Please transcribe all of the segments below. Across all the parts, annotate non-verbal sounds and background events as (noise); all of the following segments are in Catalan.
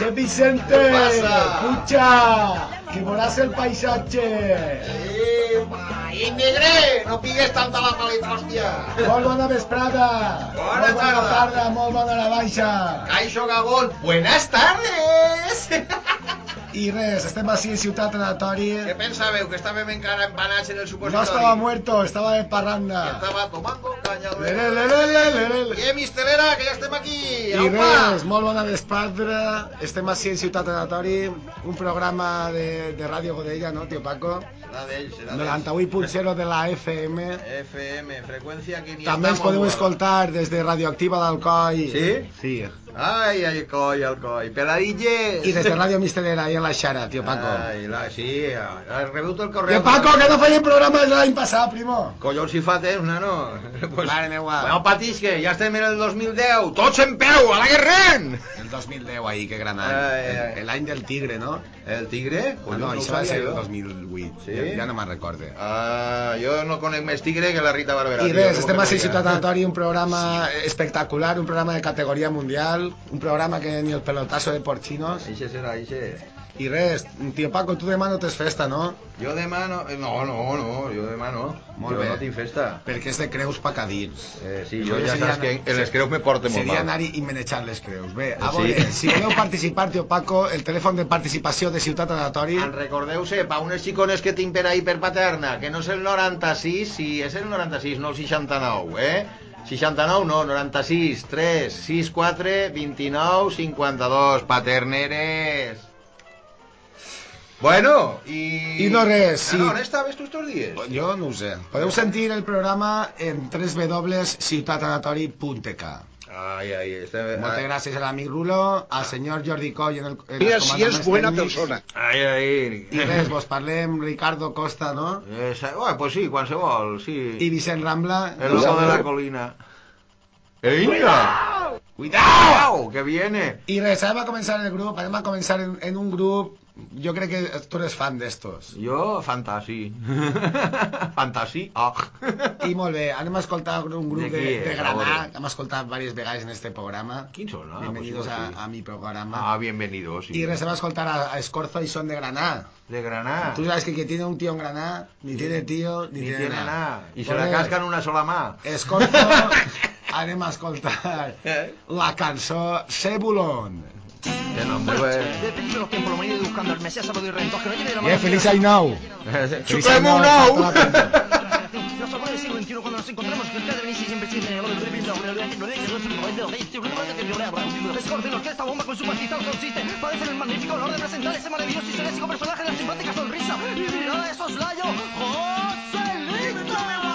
Che Vicente, escucha, que moras el paisaje. Eh, ma, i negre, no pigues tanta la paleta, hòstia. Molt bona vesprada. Bona molt bona tarda. tarda, molt bona la baixa. Caixo Gabón, buenas tardes. (laughs) I res, estem així en Ciutat Anatori. Què pensàveu, que estàvem encara empanats en el No supositori? estava muerto, estava de parranda. Estava tomando caña. Le, le, le, le, le, le, le. Eh, mistelera, que ja estem aquí. I res, molt bona vesprada. Estem així en Ciutat Anatori, un programa de, de Ràdio Godella, no, tio Paco? Serà d'ells, serà d'ells. 98.0 de la FM. FM, freqüència que ni També ens podeu escoltar des de Radioactiva d'Alcoi. Sí? Sí. Ai, ai, coi, el coi. Peladilles. I des de Ràdio Mistelera, ahí en la Xara, tio Paco. Ai, la, sí, rebut el correu. Tio Paco, que no feien de l'any passat, primo. Collons si fa temps, nano. (laughs) Pues, Mare meua. No patis que ja estem en el 2010. Tots en peu, a la guerrent! El 2010 ahí, que gran any. ai. El- El any del tigre, no? El tigre? Ah, Collons, no, ho això va ser el jo. 2008. Sí? Ja, ja no me'n recorde. Ah, jo no conec més tigre que la Rita Barberà. I res, estem a no. Ciutat Anatori, un programa espectacular, un programa de categoria mundial, un programa que ni el pelotazo de porcinos. Ixe serà, ixe. I res, tio Paco, tu demà no tens festa, no? Jo demà no... eh, No, no, no, jo demà no. Molt jo bé. no tinc festa. Perquè és de creus pecadins. Eh, sí, Això jo ja seria saps que anar- en les creus me porte molt Seria mal. anar i manejar les creus. Bé, a Sí. veure, si voleu participar, tio Paco, el telèfon de participació de Ciutat Anatori... En recordeu-se, pa unes xicones que tinc per ahí per paterna, que no és el 96, sí, és el 96, no el 69, eh? 69 no, 96, 3, 6, 4, 29, 52, paterneres. Bueno, i... I no res, sí. Ah, no, on estaves tu estos dies? Jo no ho sé. Podeu sentir el programa en www.ciutatanatori.k Ai, ai, este... Moltes gràcies a l'amic Rulo, al senyor Jordi Coll en el, en Mira si és buena tècnics. persona. Ai, ai... I res, vos parlem Ricardo Costa, no? Eh, pues sí, qualsevol, sí. I Vicent Rambla. El loco de la colina. ¡Venga! ¡Cuidado! ¡Que viene! I res, anem a començar el grup, anem a començar en, en un grup... Jo crec que tu eres fan d'estos. Jo, fantasy. (laughs) fantasy, ah. I molt bé, anem a escoltar un grup De de, de Granà, que hem escoltat diverses vegades en este programa. Quins són? Ah, Bienvenidos pues a, a mi programa. Ah, bienvenidos, sí. Y res, a escoltar a, a Escorzo y Son de Granada. De Granada. Tú sabes que quien tiene un tío en Granada, ni tiene tío, ni, Ni tiene, tiene nada. Y se la cascan una sola mà. Escorzo, (laughs) anem a escoltar Eh? la cançó Cebulón. Que nombre, Bueno, pues. de principio de los tiempos, lo me he ido buscando el Mesías sábado y rentos, que no lleve de la Yeah, mano. feliz I know. Feliz Xuclem un falta ou! la cançó. Los abuelos del siglo XXI, cuando nos encontramos, que ustedes venís y siempre existen en el orden de Escorce, que esta bomba con su pastizal consiste Padecen el magnífico honor de presentar ese maravilloso y senésico personaje de la simpática sonrisa Y mirada de soslayo, Joselito Give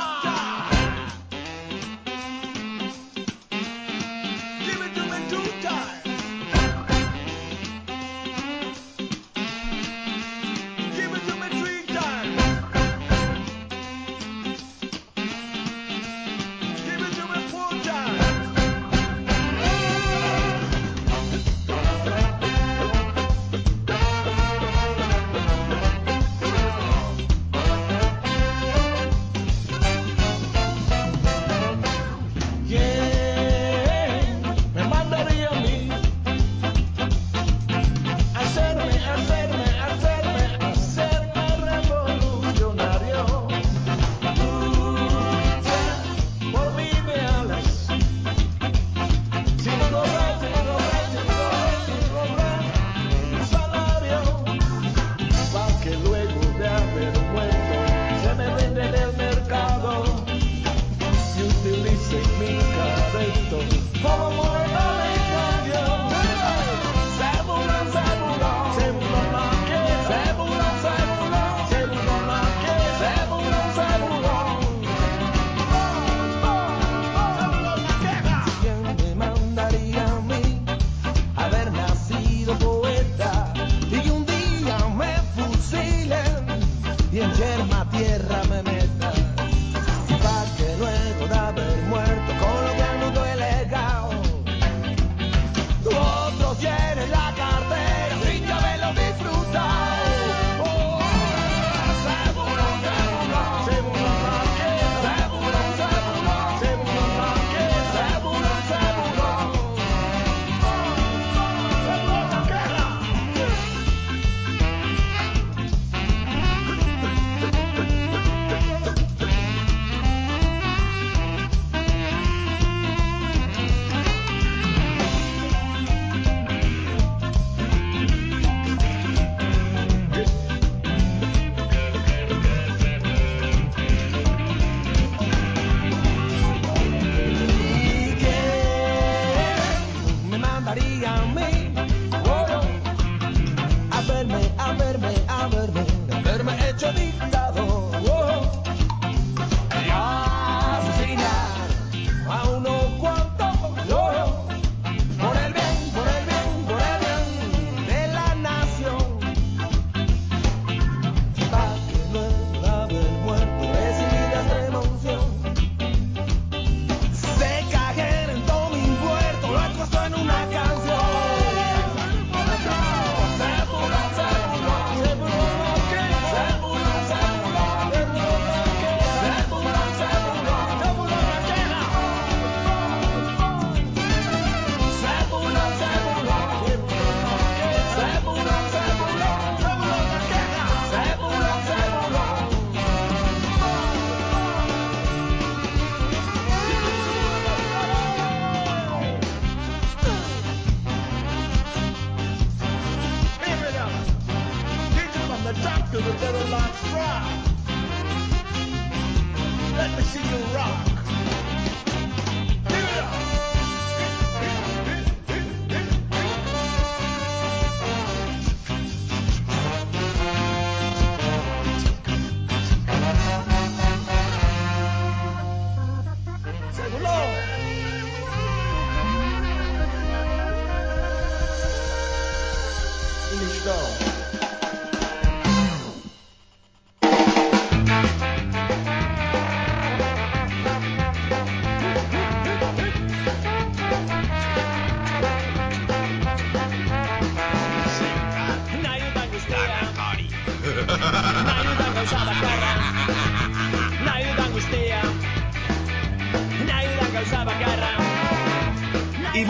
Produção.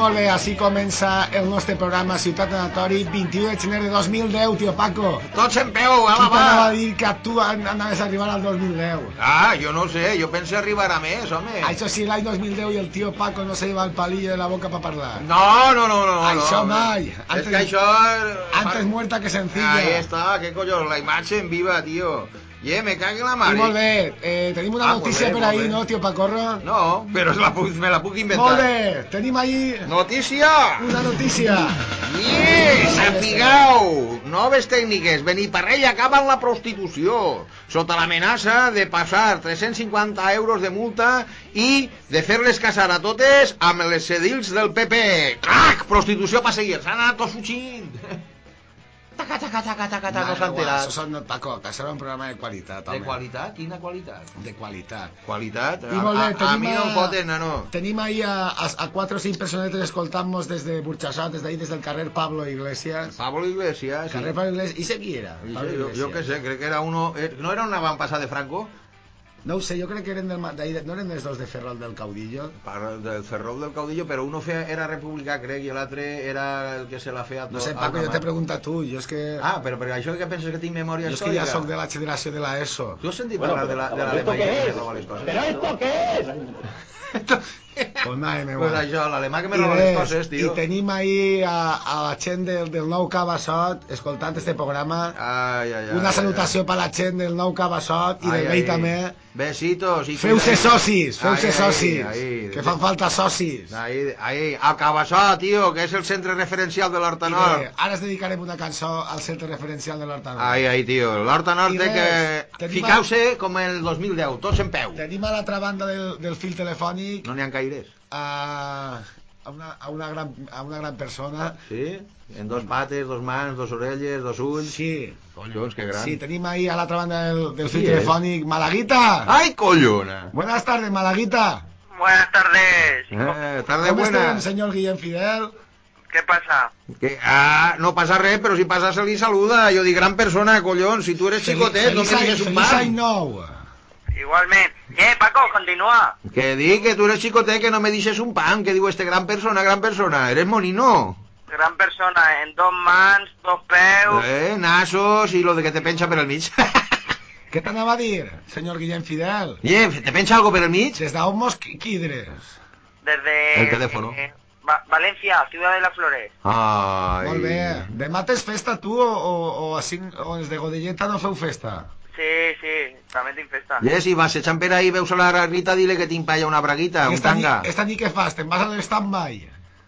Molt bé, així comença el nostre programa Ciutat Anatori, 21 de gener de 2010, tio Paco. Tots en peu, Qui ala, t'anava a va! dir que tu an- anaves a arribar al 2010? Ah, jo no sé, jo penso arribar a més, home. Això sí, l'any 2010 i el tio Paco no se lleva el palillo de la boca para parlar. No, no, no, no. Això no. mai. És Antes- que això... Antes muerta que sencilla. Ahí está, qué coño, la imatge en viva, tío. Ye, me cague la I mare. molt bé, eh, tenim una Ah, notícia bé, per bé. no, tio Pacorro? No, però la puc, me la puc inventar. Molt bé, tenim ahí Notícia! una notícia. Yeah, sapigueu! Noves tècniques. Beniparrell acaba amb la prostitució. Sota l'amenaça de passar 350 euros de multa i de fer-les casar a totes amb les sedils del PP. Clac! Prostitució per seguir. S'han anat fugint. Taca, taca, taca, taca, taca, no Això enterat. són, Paco, que serà un programa de qualitat, De home. qualitat? Quina qualitat? De qualitat. Qualitat? I molt bé, a, a, a tenim mi no em foten, no, no. Tenim ahí a, a, a quatre o cinc personetes escoltant-nos des de Burxassot, des d'ahí, des del carrer Pablo Iglesias. Pablo Iglesias, sí. Carrer Pablo Iglesias. I sé qui era? Sí, Pablo yo, yo Iglesias. qué sé, creo que era uno... eh, ¿No era una avampasa de Franco? No ho sé, jo crec que eren del, de- no eren els dos de Ferrol del Caudillo. Par- del Ferrol del Caudillo, però uno feia, era republicà, crec, i l'altre era el que se la feia... No tot sé, al Paco, jo t'he preguntat tu, jo és que... Ah, però per això que penses que tinc memòria jo és que ja històrica? sóc de la generació de la ESO. Tu has sentit parlar de la, de l'Alemanya que me roba les coses? ¿Pero esto qué es? Pues mare meva. Pues això, l'alemà que me I roba les coses, I tio. tenim ahí a, a la gent del, del nou Cabassot escoltant este programa. Ai, ai, ai. Una ai, salutació per la gent del nou Cabassot i Ai, del ai. vell també. Besitos. I Feu-se socis, feu-se socis. ai. Que fan falta socis. Ahí, ahí, a Cabassó, tio, que és el centre referencial de l'Horta Nord. ara es dedicarem una cançó al centre referencial de l'Horta Nord. Ai, ai, tio, l'Horta Nord té que... Ficau-se com el 2010, tots en peu. Tenim a l'altra banda del, del fil telefònic No n'hi ha gaires. a, a, una, a, una gran, a una gran persona. Sí? En dos pates, dos mans, dos orelles, dos ulls. Sí, Collons, que gran. sí, tenim ahí a l'altra banda del, del Sí, telefònic Malaguita. ¡Ay, collona! Buenas tardes, Malaguita. Buenas tardes. Eh, tarde ¿Cómo buena. está, señor Guillem Fidel? ¿Qué pasa? Que, ah, no passa res, però si passa se li saluda. Jo dic, gran persona, collons, si tu eres xicotet, no me digues un feliç any nou. Igualmente. Eh, Paco, continúa. Que dic que tu eres xicotet, que no me deixes un pan. Que diu este gran persona, gran persona. Eres monino. Gran persona, en dos mans, dos peus. Eh, nasos i lo de que te pensa per el mig. (laughs) Què t'anava a dir, senyor Guillem Fidel? Oye, ¿te pensa algo per el mig? Des d'on mos qui- quidres? Desde... El teléfono. eh, Va- Valencia, Ciudad de las Flores. Ai. Molt bé. Demà tens festa tu o, o, o, així, o els de Godelleta no feu festa? Sí, sí, també tinc festa. I si vas eixant per ahí, veus a la Rita, dile que t'impalla una braguita, un tanga. esta nit què fas? Te'n vas a l'stand-by?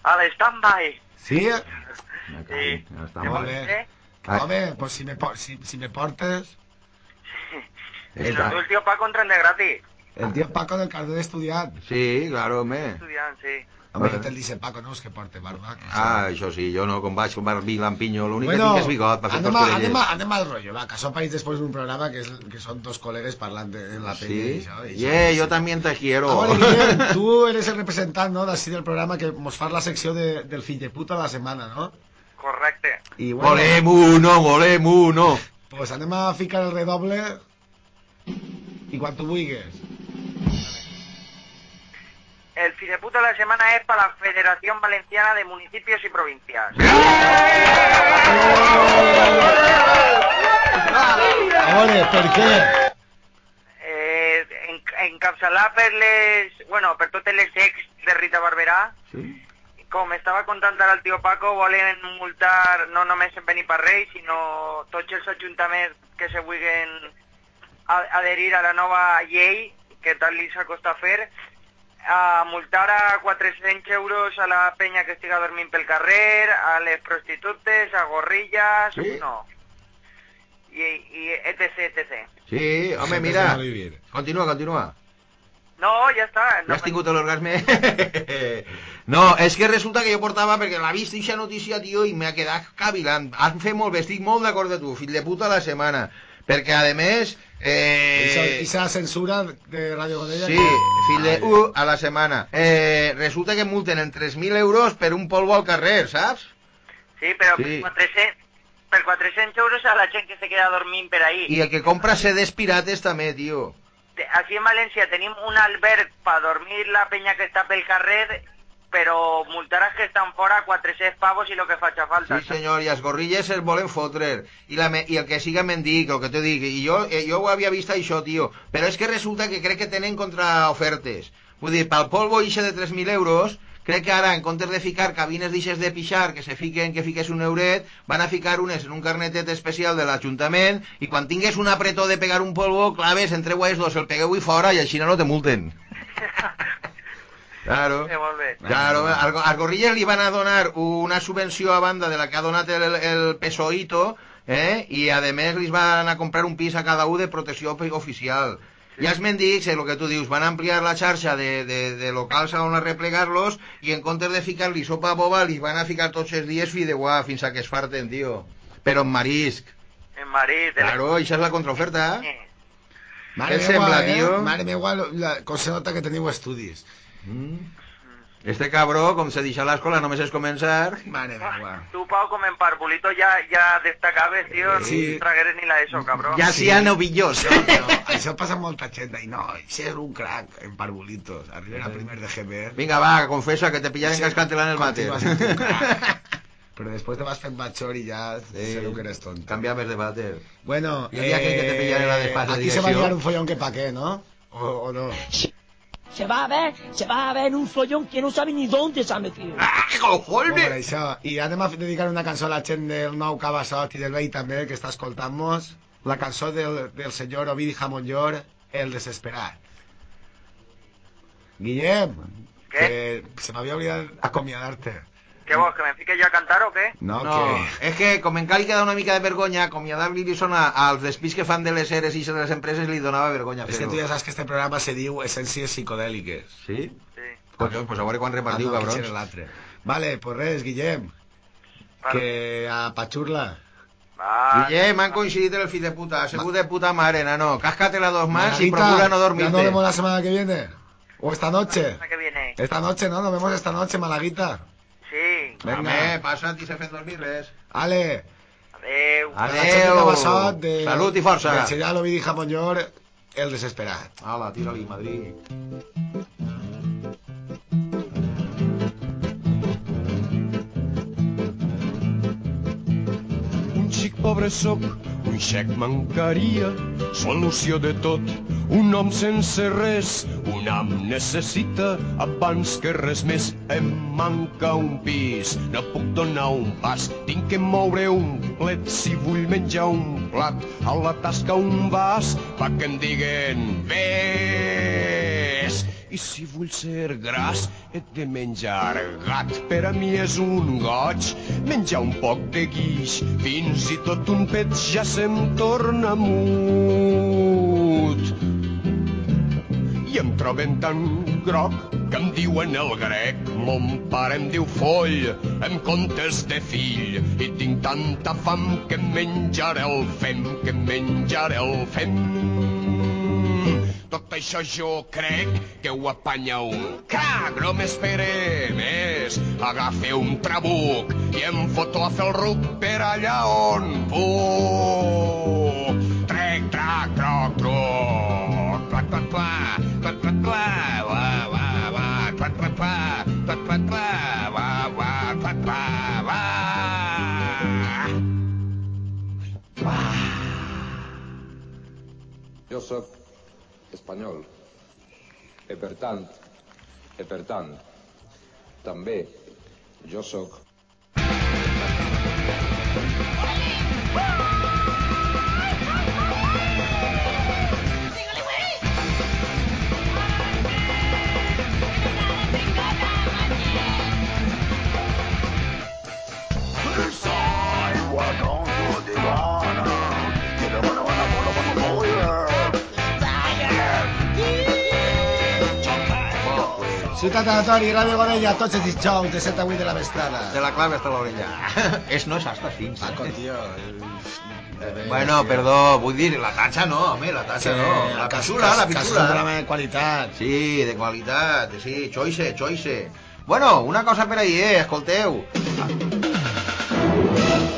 Al stand-by. Sí? Sí. Ja està Que molt bé. bé. ¿Eh? Ah. Home, pues si me, si, si me portes... Nos dio el tío Paco un tren de gratis. El tío Paco del carnet d'estudiant. Sí, claro, home. Estudiant, sí. Jo te'l dice Paco, no és que barba. Ah, això sí, jo no, com vaig com Barbí Lampiño, l'únic Bueno, que tinc és bigot per anem, a, anem, a, anem al rotllo, va, que som país després d'un programa que, és, que són dos col·legues parlant de, en la tele i Sí, això. i yeah, això. yo también te quiero. Ah, vale, (laughs) Guillem, tu eres el representant no, d'ací del programa que mos fas la secció de, del fill de puta de la setmana, no? Correcte. I bueno, Volem uno, volem uno. pues anem a ficar el redoble i quan tu vulguis. El fideputa de la semana es para la Federación Valenciana de Municipios y Provincias. Per què? Eh, en, encapçalar per les... Bueno, per totes les ex de Rita Barberà, Sí? com estava contant ara el tio Paco, volen multar no només en Beniparrell, sinó tots els ajuntaments que se vulguin a- adherir a la nova llei, que tal li s'acosta a fer, a multar a 400 euros a la penya que estiga dormint pel carrer, a les prostitutes, a gorrillas, Sí? no. I, i etc, etc. Sí, home, Gente mira. Continua, continua. No, ja està. Ja No, has tingut l'orgasme? (laughs) no, és que resulta que jo portava, perquè l'ha vist aquesta notícia, tio, i m'ha quedat cavilant. Han fet molt bé, estic molt d'acord de tu, fill de puta la setmana. Perquè, a més... Eh... Y esa censura de Radio Godella. Sí, que- fill de U a la setmana. Eh, resulta que multen en 3.000 euros per un polvo al carrer, saps? Sí, però Sí. Per, 400, per 400 euros a la gent que se queda dormint per ahí. I el que compra sedes pirates també, tio. Aquí en València tenim un alberg per dormir la penya que està pel carrer, però multaràs que estan fora 400 pavos i lo que faci falta. Sí, senyor, i els gorrilles es volen fotre. I, la me I el que siga mendic, el que te dic. I jo, eh, jo ho havia vist això, tio. Però és que resulta que crec que tenen contraofertes. Vull dir, pel polvo ixe de 3.000 euros, crec que ara, en comptes de ficar cabines d'ixes de pixar, que se fiquen, que fiques un euret, van a ficar unes en un carnetet especial de l'Ajuntament, i quan tingues un apretó de pegar un polvo, claves, entreu a els dos, el pegueu i fora, i així no te multen. (laughs) Claro. Sí, molt bé. Claro, al, al Gorrillas li van a donar una subvenció a banda de la que ha donat el, el PSOITO, eh? i a més li van a comprar un pis a cada un de protecció ofi- oficial. I els mendics, eh, el que tu dius, van ampliar la xarxa de, de, de locals on arreplegar-los i en comptes de ficar-li sopa boba, li van a ficar tots els dies fideuà fins a que es farten, tio. Però en marisc. En Marit. en- Claro, això és la contraoferta. Eh, Mare Què sembla, eh? tio? Mare meva, la, com se nota que teniu estudis. Mm. Este cabró, com se deixa a l'escola, només és començar... Mare meva. Tu, Pau, com en Parvulito ja, ja destacaves, tio, Sí. no tragueres ni la ESO, cabrón. Ja Sí. ha novillos. No, però això passa amb molta gent. I no, això és un crack en parvulitos. Arriben a primer de GB. Vinga, va, confessa que te pillaren cascant-te-la en el (laughs) crack. Però després te vas fent major i ja Sí. sé que eres tonto. Canviaves de vàter. Bueno, aquell que te pillaré la despacio aquí se va a liar un follón que pa' qué, ¿no? O, o no. Se va a ver, se va a ver un follón que no sabe ni dónde se ha metido. Ah, cojones! això. I anem a dedicar una cançó a la gent del nou Cabassot i del vell també, que està escoltant-nos. La cançó del, del senyor Ovidi Jamonllor, El Desesperat. Guillem, Què? que se m'havia oblidat acomiadar-te. Què vols, que me fique jo a cantar o què? No, No, que... és que com encara li queda una mica de vergonya, acomiadar-li li sona als despís que fan de les eres i de les empreses li donava vergonya És que fer-ho. tu ja saps que este programa se diu Essències Psicodèliques. Sí? Sí. Collons, pues a veure quan repartiu, Ah, no, cabrons. l'altre. Vale, pues res, Guillem, Vale. que a Pachurla. Guillem, han coincidit el fill de puta, sigut de puta mare, nano. Cáscatela dos más y procura no ¿Ya dormirte. nos vemos la semana que viene? ¿O esta noche? La que viene. Esta noche, ¿no? Nos vemos esta noche, Malaguita. Sí. Venga. Home, passa't i se fent dormir res. Ale, Adeu. Adeu. Cabassot, de... Salut i força. Del senyor Ovidi Jamonllor, el desesperat. Hala, tira-li, Madrid. Un xic pobre sóc, un xec mancaria, solució de tot, un home sense res, un am necessita abans que res més. Em manca un pis, no puc donar un pas, tinc que moure un plet si vull menjar un plat, a la tasca un vas, pa que em diguen vés. I si vull ser gras, he de menjar gat. Per a mi és un goig menjar un poc de guix. Fins i tot un pet ja se'm torna mut. Em troben tan groc que em diuen el grec. Mon pare em diu foll en comptes de fill. I tinc tanta fam que em menjaré el fem, que em menjaré el fem. Tot això jo crec que ho apanya un. No m'espere més. Agafe un trabuc i em foto a fer el ruc per allà on puc. Jo sóc espanyol. I per tant, i per tant, també jo sóc Ciutat Anatori, Ràdio Godella, tots els dijous de 7 a 8 de la vesprada. Te la clave hasta l'orella. (laughs) és no és hasta fins. Paco, tio. Bueno, perdó, vull dir, la tatxa no, home, la tatxa no. La pitxura, la un pitxura. programa de qualitat. Sí, de qualitat, sí, choice, choice. Bueno, una cosa per ahir, eh, escolteu.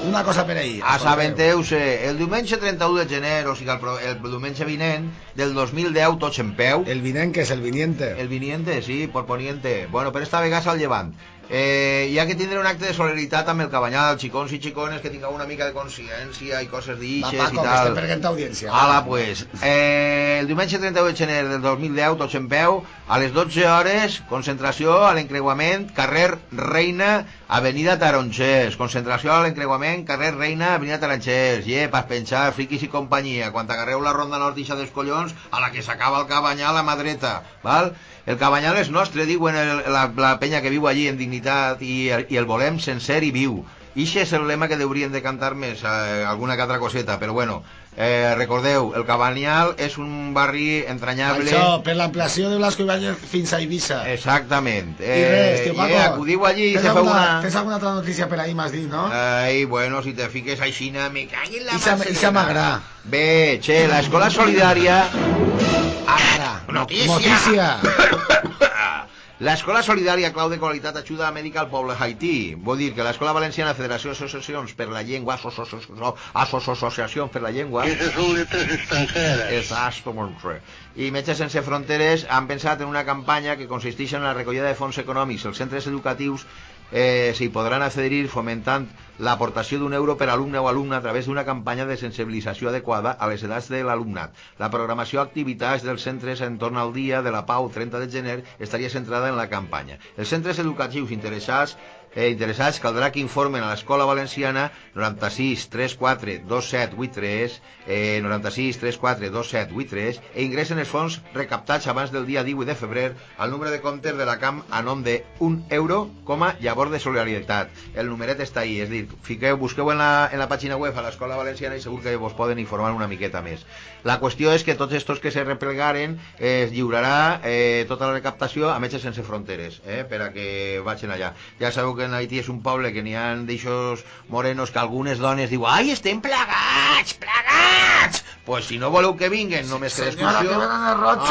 Una cosa per ahir. Assabenteu-se, el diumenge 31 de gener, o sigui, el, el diumenge vinent del 2010, tots en peu. El vinent, que és el viniente. El viniente, sí, por poniente. Bueno, però esta vegada al llevant. Eh, hi ha que tindre un acte de solidaritat amb el Cabanyal, xicons i xicones, que tingueu una mica de consciència i coses Va, d'ixes i Paco, tal. estem perdent audiència. Ala, pues. Eh, el diumenge 31 de gener del 2010, tots en peu, a les 12 hores, concentració a l'encreuament, carrer Reina, avenida Taronxers. Concentració a l'encreuament, carrer Reina, avenida Taronxers. I, yeah, pas penjar, friquis i companyia. Quan agarreu la ronda nord ixa dels collons, a la que s'acaba el Cabanyal a mà dreta, val? El Cabanyal és nostre, diuen el, la, la penya que viu allí en dignitat i, i el volem sencer i viu. Ixe és el lema que haurien de cantar més, eh, alguna que altra coseta, però bueno, eh, recordeu, el Cabanyal és un barri entranyable. Això, per l'ampliació de Blasco Ibáñez fins a Ibiza. Exactament. I res, tio, Paco. eh, acudiu allí i se alguna, una... Tens alguna altra notícia per ahir, m'has dit, no? Ai, bueno, si te fiques aixina, me cagui en la Ixa- Marcelena. ixa m'agrada. Bé, che, l'escola solidària... Ara, Notícia! Notícia! (coughs) L'escola solidària clau de qualitat ajuda mèdica al poble haití. Vull dir que l'escola valenciana Federació d'Associacions per la Llengua, asso- asso- asso- asso- Associacions per la Llengua... Esas son letras extranjeras. Exactamente. I Metges Sense Fronteres han pensat en una campanya que consisteix en la recollida de fons econòmics. Els centres educatius eh, s'hi podran accedir fomentant l'aportació d'un euro per alumne o alumna a través d'una campanya de sensibilització adequada a les edats de l'alumnat. La programació d'activitats dels centres entorn al dia de la Pau 30 de gener estaria centrada en la campanya. Els centres educatius interessats eh, interessats caldrà que informen a l'Escola Valenciana 96 34 27 83 eh, 96 34 27 83 e ingressen els fons recaptats abans del dia 18 de febrer al número de comptes de la CAM a nom de 1 euro com a llavor de solidaritat. El numeret està ahí, és dir, fiqueu, busqueu en la, en la pàgina web a l'Escola Valenciana i segur que vos poden informar una miqueta més. La qüestió és que tots estos que se replegaren eh, es lliurarà eh, tota la recaptació a Metges Sense Fronteres, eh, per a que vagin allà. Ja sabeu que en Haití és un poble que n'hi ha d'eixos morenos que algunes dones diuen ai, estem plagats, plagats! Pues si no voleu que vinguen només que d'excursió...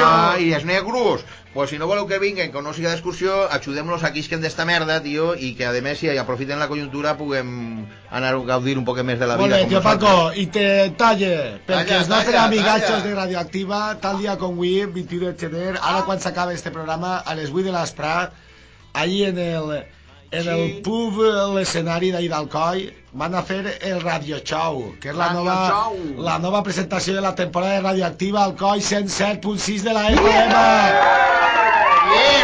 Ai, els negros! Pues si no voleu que vinguen, que no siga d'excursió, ajudem-los a que isquen d'esta merda, tio, i que a més si aprofiten la conjuntura puguem anar a gaudir un poc més de la Molt vida. bé, com tio. Paco, i te talle, perquè Talla, els nostres talla, amigatxos talla. de Radioactiva, tal dia com avui, 21 de gener, ara quan s'acaba este programa, a les 8 de l'Esprat, allí en el, en el pub, l'escenari d'ahir d'Alcoi, van a fer el Radio Show, que és la Radio nova, Show. la nova presentació de la temporada de Radioactiva Alcoi 107.6 de la FM. Bien, alcoyans,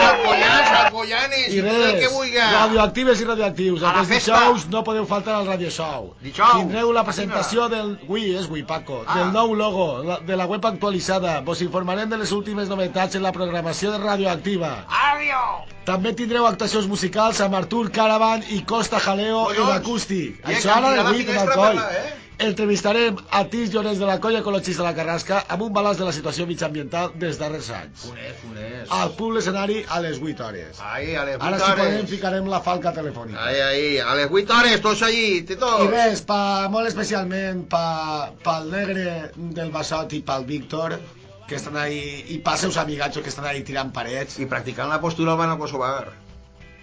alcoyanes, I tot el res, que vulga. radioactives i radioactius. A Aquests dijous no podeu faltar al Radio Show. Dijous. Tindreu la presentació del... Ui, és avui, Paco. Ah. Del nou logo, la- de la web actualitzada. Vos informarem de les últimes novetats en la programació de Radioactiva. Adio! També tindreu actuacions musicals amb Artur Caravan i Costa Jaleo Collons. I Això ara de 8 finestra d'Alcoi. per la- eh? Entrevistarem a Tis Llorenç de la Colla Ecologista de la Carrasca amb un balanç de la situació mitjambiental dels darrers anys. Funés, funés. Al pub l'escenari a les 8 hores. Ahí, a les 8 Ara si podem hores. ficarem la falca telefònica. Ahí, ahí, a les 8 hores, tots allí, té I tots. res, pa, molt especialment pa, pel negre del Bassot i pel Víctor, que estan ahí, i pels seus amigatxos que estan ahí tirant parets. I practicant la postura al Bano Kosovar.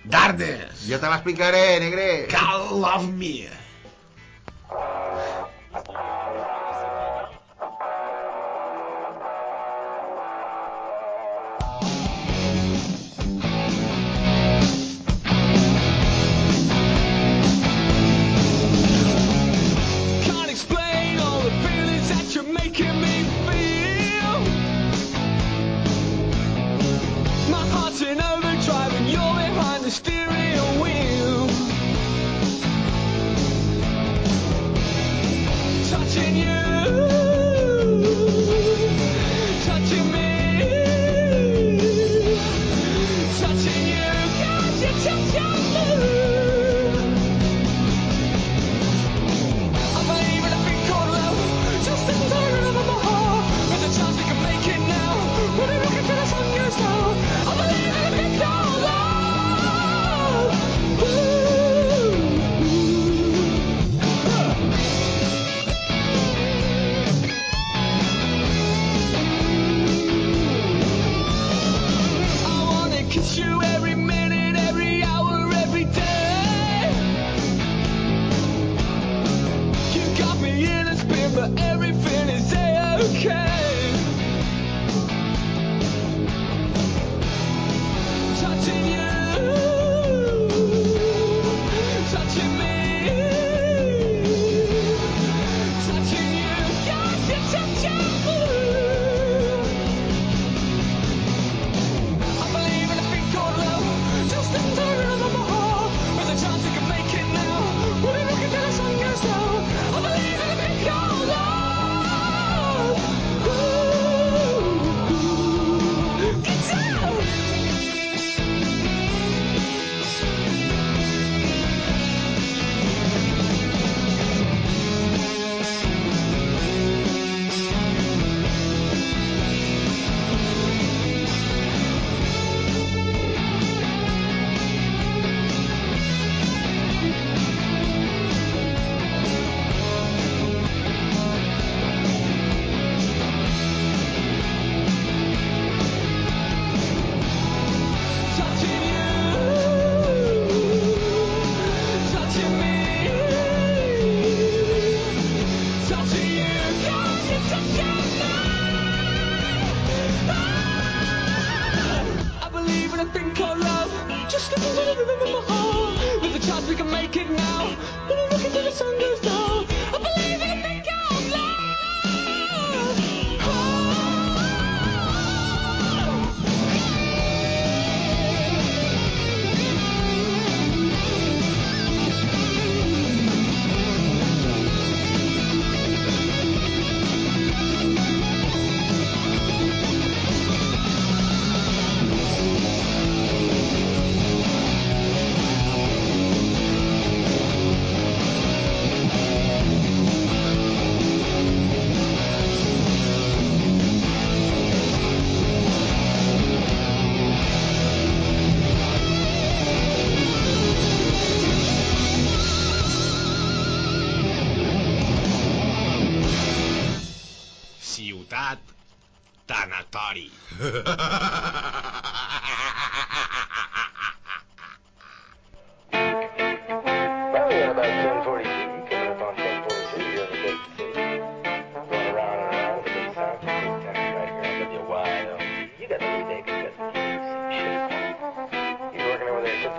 Dardes! Ja te l'explicaré, negre. God love me!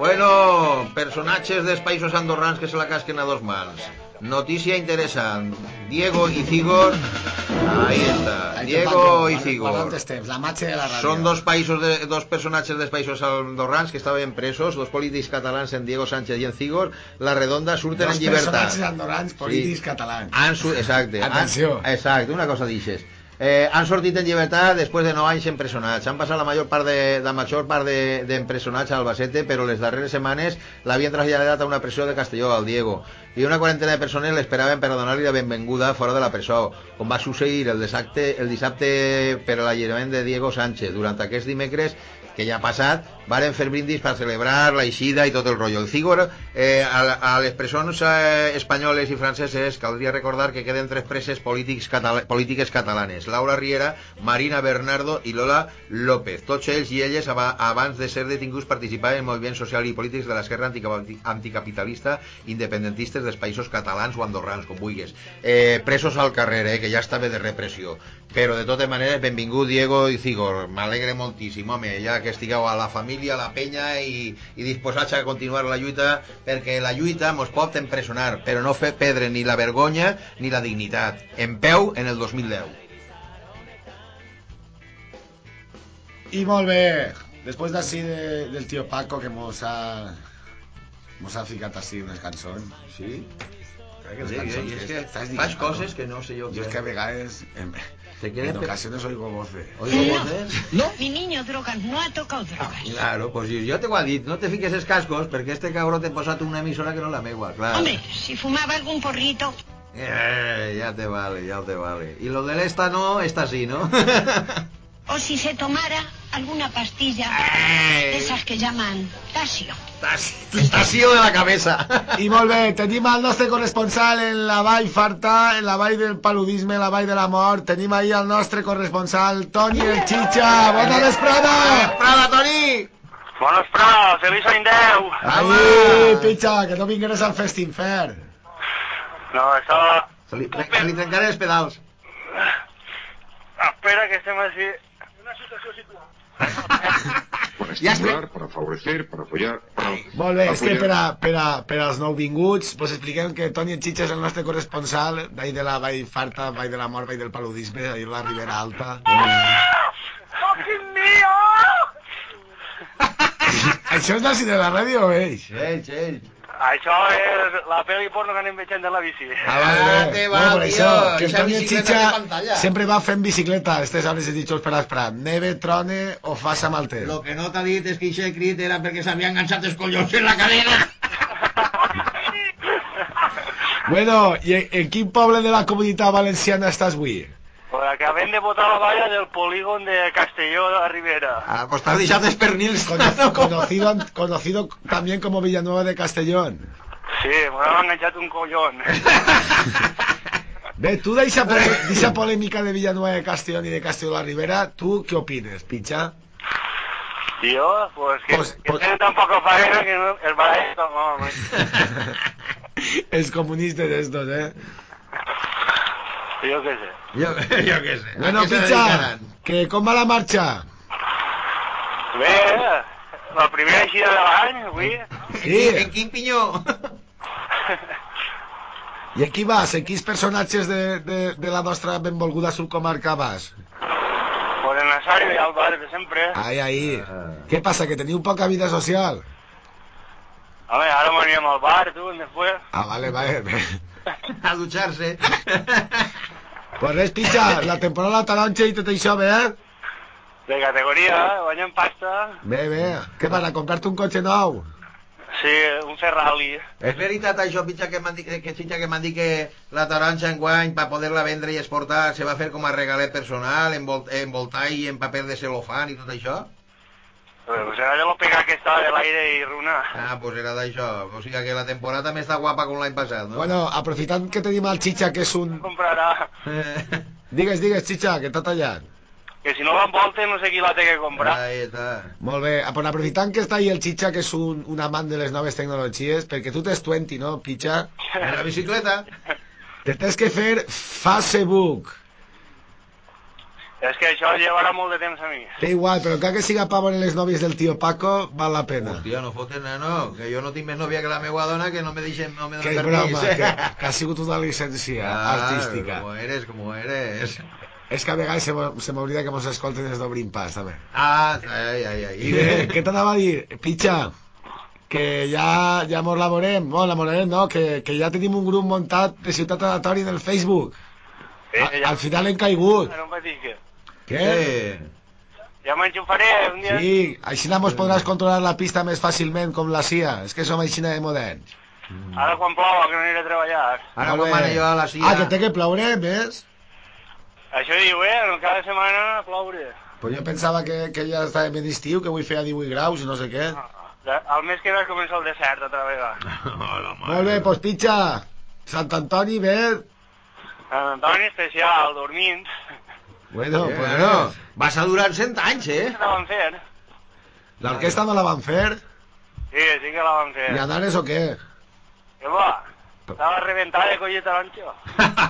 Bueno, personatges dels països andorrans que se la casquen a dos mans. Notícia interessant. Diego y Cigor. Ahí está. Diego guarda- Cigor. temps, la matxa de la ràdio. Són dos països de, dos personatges dels països andorrans que estaven presos, dos polítics catalans en Diego Sánchez i en Cigor. La redonda surten Dos en llibertat. personatges andorrans polítics catalans. Han exacte. han- Atenció. exacte, una cosa d'ixes. Eh, han sortit en llibertat després de 9 anys empresonats. Han passat la major part de, la major part de- d'empresonats de, a Albacete, però les darreres setmanes l'havien traslladat a una presó de Castelló, al Diego. I una quarantena de persones l'esperaven per donar-li la benvinguda fora de la presó, com va succeir el dissabte, el dissabte per a l'alliberament de Diego Sánchez. Durant aquest dimecres que ja ha passat, varen fer brindis per celebrar la eixida i tot el rotllo. El Cigor, eh, a, a les presons eh, espanyoles i franceses, caldria recordar que queden tres preses polítics catala polítiques catalanes, Laura Riera, Marina Bernardo i Lola López. Tots ells i elles, aba- abans de ser detinguts, participaven en moviments social i polítics de l'esquerra antica- anticapitalista independentistes dels països catalans o andorrans, com vulguis. Eh, presos al carrer, eh, que ja estava de repressió. Però, de totes maneres, benvingut Diego i Cigor. M'alegre moltíssim, home, ja que estigueu a la família, a la penya i, i disposats a continuar la lluita, perquè la lluita mos pot empresonar, però no fer perdre ni la vergonya ni la dignitat. En peu en el 2010. Y molt bé, después de así de, del tío Paco que mos ha mos ha ficat así unes cançons. Sí? Unes sí, cançons i és que estàs faig coses que no sé jo Yo es què. que a vegades Te en ocasiones oigo voces. Oigo voces? No, mi niño drogas, no ha tocado drogas. Claro, pues jo te ho he dit, no te fiques els cascos perquè este cabró t'he posat una emissora que no la meua, claro. Hombre, si fumaba algún porrito, Eh, ya te vale, ya te vale. Y lo del esta no, esta sí, ¿no? (laughs) o si se tomara alguna pastilla de esas que llaman tasio. Tasio de la cabeza. I molt bé, tenim el nostre corresponsal en la vall farta, en la vall del paludisme, en la vall de la mort. Tenim ahí el nostre corresponsal, Toni el Chicha. Bona vesprada! Vesprada, Toni! Bona vesprada, us he vist a Indeu. Ahí, Picha, que no vingueres al Festin Fair. No, estava... Se li, li trencaré els pedals. Espera, que estem així. Situació situada. Para estimular, para favorecer, para apoyar, para Molt bé, és que per, a, per, a, per als nouvinguts pues expliquem que Toni Chicha és el nostre corresponsal d'ahí de la vall farta, vall de la mort, vall del paludisme, ahí la Ribera Alta. Fucking mio! Això és d'ací de la ràdio o ells? Ells, ells. Això és la pel·li porno que anem veient de la bici. Ah, vale, Ah, va, por tio, això, que Antonio Chicha sempre va fent bicicleta, estes hores de dijous per Asprat. Neve, trone o faça mal temps. Lo que no t'ha dit és que aquest crit era perquè s'havia enganxat els collons en la cadena. Bueno, i en, en quin poble de la comunitat valenciana estàs avui? Pues acabem de botar la valla del polígon de Castelló de la Ribera. Ah, pues pernils. (laughs) Cono- conocido, conocido también como Villanueva de Castellón. Sí, m'ha enganxat un collón. Bé, tu d'eixa pole- d'eixa polèmica de Villanueva de Castellón i de Castelló de la Ribera, tu què opines, pitxa? Tío, pues que, Pues- que pues- tiene tan poca faena que no, el barato, no, hombre. (laughs) Els comunistes estos, eh? Yo qué sé. Jo, jo què sé. Bueno, (laughs) què pitxa, que com va la marxa? Bé, la primera eixida de l'any, avui. Sí. En quin pinyó? (laughs) I aquí vas? En quins personatges de, de, de la nostra benvolguda subcomarca vas? Por el Nazario y al bar de sempre. Ai, ai. Què passa, que teniu poca vida social? Home, ara m'aníem al bar, tu, després. Ah, vale, vale. (laughs) A dutxar-se. Pues res, pitxa, la temporada taronja i tot això, bé, eh? De categoria, guanyem pasta. Bé, bé. Què vas, a comprar-te un cotxe nou? Sí, un Ferrari. És veritat això, pitxa, que m'han dit que, pitxa, que, dit que la taronja enguany, per poder-la vendre i exportar, se va fer com a regalet personal, envol, envoltar i en paper de celofán i tot això? Pues era de lo pegar que estaba del aire y runa. Ah, pues era d'això. O sigui que la temporada també està guapa com l'any passat, no? Bueno, aprofitant que tenim al Chicha, que és un... Comprarà. Digues, digues, Chicha, que t'ha tallat. Que si no l'envolten no sé qui la té que comprar. Ahí està. Molt bé, ah, pues aprofitant que està ahí el Chicha, que és un, un amant de les noves tecnologies, perquè tu tens 20, no, Picha? En la bicicleta. (laughs) Te tens que fer Facebook. És que això llevarà molt de temps a mi. Té igual, però encara que siga pa veure les nòvies del tio Paco, val la pena. Hòstia, no foten, no, que jo no tinc més nòvia que la meva dona que no me deixen, no me Que donen és broma, permís. que, (laughs) que ha sigut una llicència Ah, artística. Como eres, como eres. És que a vegades se m'o- se m'oblida que mos escolten els d'Obrim Pas, també. Ah, ai, ai, ai. I bé, què t'anava a dir? Pitxa, que ja, ja mos laborem, no, laborem, no, que, que ja tenim un grup muntat de Ciutat Anatori en el Facebook. Sí, A, ja, al final hem caigut. no em vaig dir que... Què? Ja m'enxufaré un dia. Sí, així mos podràs controlar la pista més fàcilment com la CIA. És que som així de moderns. Ara quan plou que no aniré a treballar. Ara mane jo a la CIA... Ah, que té que ploure, ves? Això diu, eh? Cada setmana ploure. Pues jo pensava que, que ja estava ben estiu, que avui feia 18 graus i no sé què. Al mes que ve comença el desert altra vegada. (laughs) Hola, Molt bé, doncs pitxa. Sant Antoni, bé. Sant Antoni especial, dormint. Bueno, Eh, pues bueno, no. vas a durar 100 anys, eh? Què estaven fent? L'orquestra no la van fer? Sí, sí que la van fer. I anares o què? Què va? Estava reventada de collir taronxo.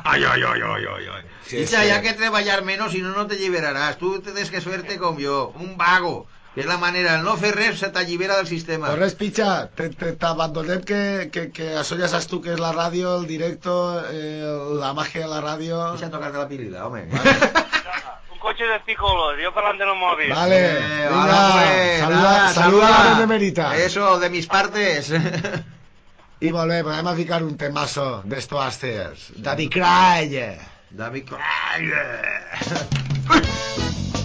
Ay, (laughs) ay, ay, ay, ay, ay. Sí, Dicha, que- ya que trabajar menos, si no, no te liberarás. Tú tienes que suerte como yo, un vago. Que es la manera, el no fer res se t'allibera del sistema. Pues res, pitxa, te- te- t'abandonem que, que, que això ja saps tu que és la ràdio, el directo, eh, la màgia de la ràdio. Deixa tocar-te la pilila, home. Un (laughs) cotxe de picolos, jo parlant de no mòbil. Vale, Eh, vinga, hola, pues, saluda, nada, saluda a la benemérita. Eso, de mis partes. I molt bé, pues anem a ficar un temazo d'esto Asters. Daddy Cry. David Cry. (laughs)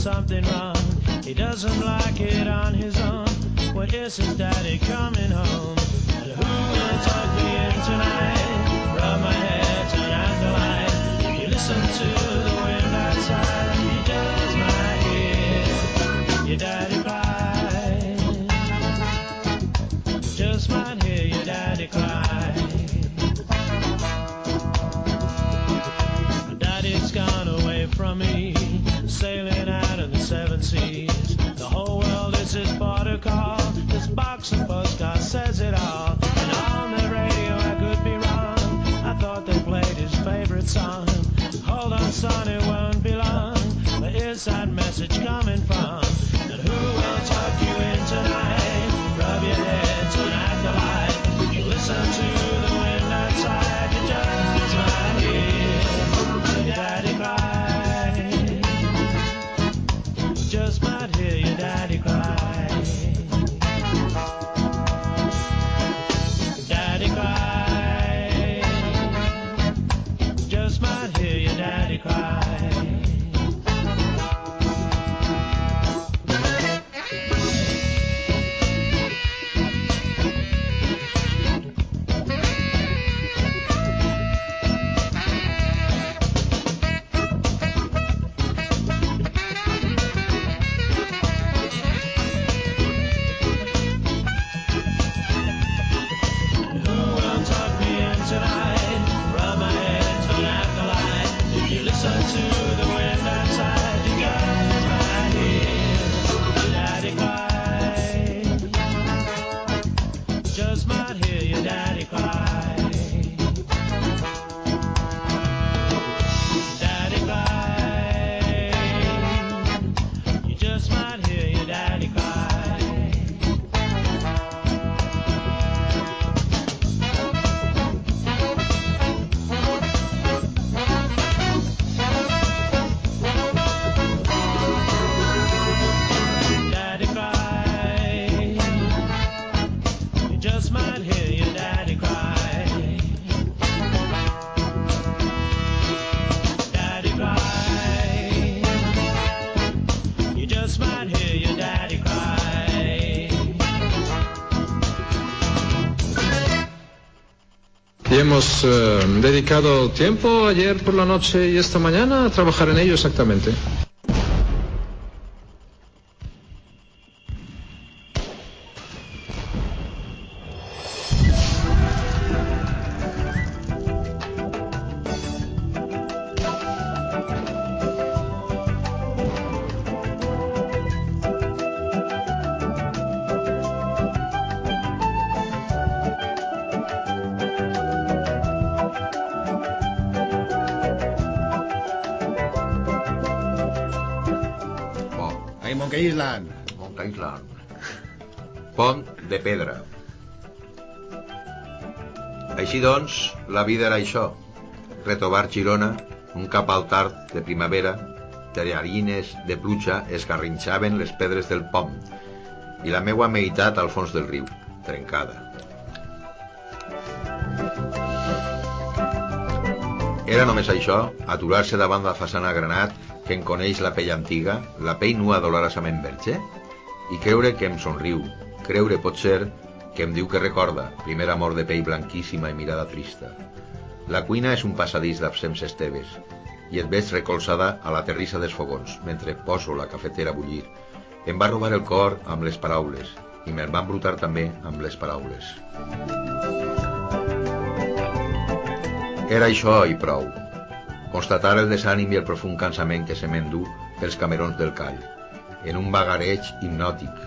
something wrong? He doesn't like it on his own. When isn't daddy coming home? And who will talk me in tonight? Rub my head, turn out the light. You listen to the wind outside, he does my head. Your daddy hemos eh, dedicado tiempo ayer por la noche y esta mañana a trabajar en ello exactamente. Ahí Monkey Island. Monkey Island. Pont de pedra. Així doncs, la vida era això. Retrobar Girona, un cap al tard de primavera, tallarines de pluja esgarrinxaven les pedres del pont i la meua meitat al fons del riu, trencada. Era només això, aturar-se davant la façana granat que en coneix la pell antiga, la pell nua dolorosament verge, i creure que em somriu, creure pot ser que em diu que recorda, primer amor de pell blanquíssima i mirada trista. La cuina és un passadís d'absents esteves, i et veig recolzada a la terrissa dels fogons, mentre poso la cafetera a bullir. Em va robar el cor amb les paraules, i me'l va embrutar també amb les paraules. Era això i prou. Constatar el desànim i el profund cansament que se m'endú pels camerons del call, en un vagareig hipnòtic.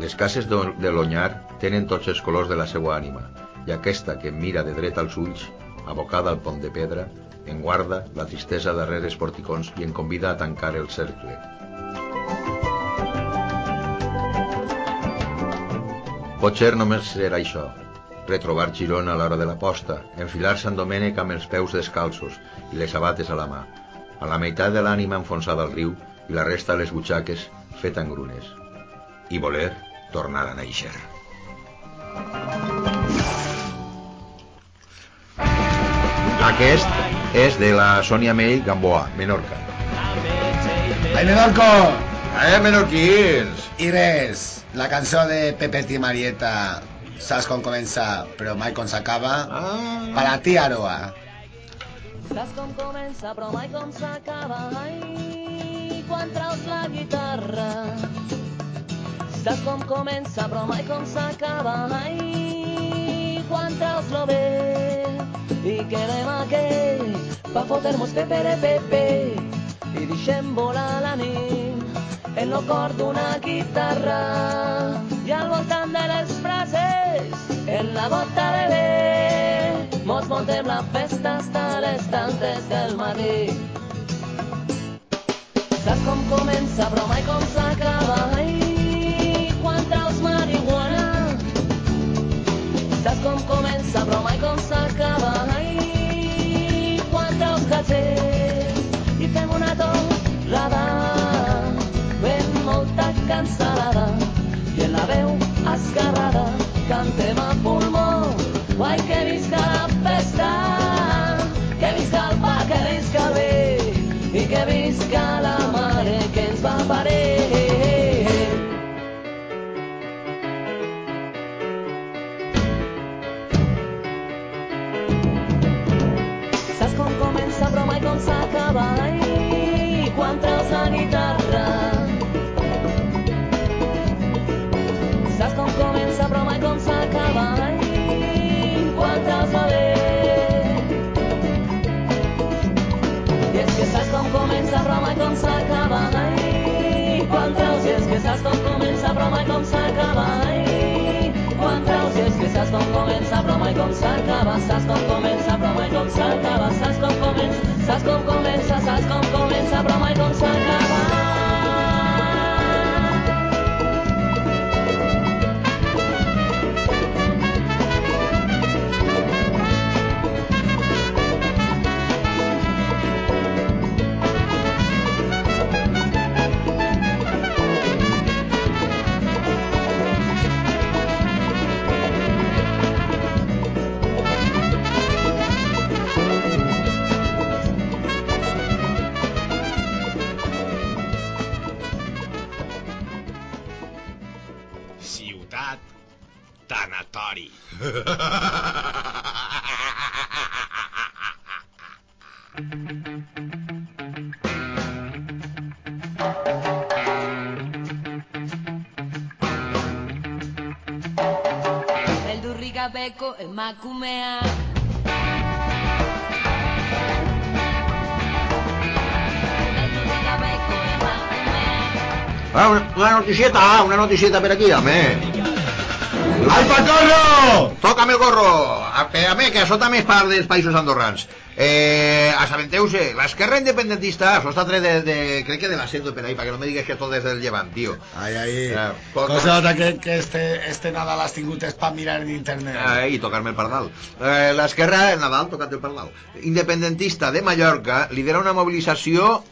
Les cases de l'Onyar tenen tots els colors de la seva ànima, i aquesta que em mira de dret als ulls, abocada al pont de pedra, en guarda la tristesa darrere els porticons i em convida a tancar el cercle. Potser només era això, retrobar Girona a l'hora de la posta, enfilar-se en Domènec amb els peus descalços i les sabates a la mà, a la meitat de l'ànima enfonsada al riu i la resta a les butxaques feta en grunes, i voler tornar a néixer. Aquest és de la Sònia May Gamboa, Menorca. Ai, Menorco! Eh, menorquins! I res, la cançó de Pepet i Marieta, saps com comença però mai com s'acaba? Ah. Per a ti, Aroa. Saps com comença però mai com s'acaba Ai, quan traus la guitarra. Saps com comença però mai com s'acaba Ai, quan traus lo bé I quedem aquí pa fotre-nos pepere pepe I deixem volar la nit en el cor d'una guitarra i al voltant de les frases en la gota de bé. Mos muntem la festa hasta les tantes del matí. Saps com comença broma i com s'acaba ai, quan traus marihuana? Saps com comença broma i com s'acaba molta cansalada i en la veu esgarrada cantem a pulmó. Guai que visca la festa que visca el pa, que visca el bé i que visca la mare que ens va parir Saps com comença broma i com s'acaba? Ai, quan treus la guitarra bé I que saps com comença broma i com s'acaba ai, quan treus que saps com comença broma i com s'acaba ai, quan treus que saps com comença broma i com s'acaba saps emakumea Ah, una, una noticieta, ah, una noticieta per aquí, home. Ai, pacorro! Toca'm el gorro! A, per a mi, que això també és part dels països andorrans. Eh, assabenteu-se, l'esquerra independentista, això està tret de, de, crec que de l'assento per ahí, perquè no me digues que tot és del llevant, tio. Ai, ai. Eh, poc- Cosa nota que, que este, este Nadal has tingut és pa mirar en internet. Eh, i tocar-me el pardal. Eh, L'esquerra, el Nadal, tocat el pardal. Independentista de Mallorca lidera una mobilització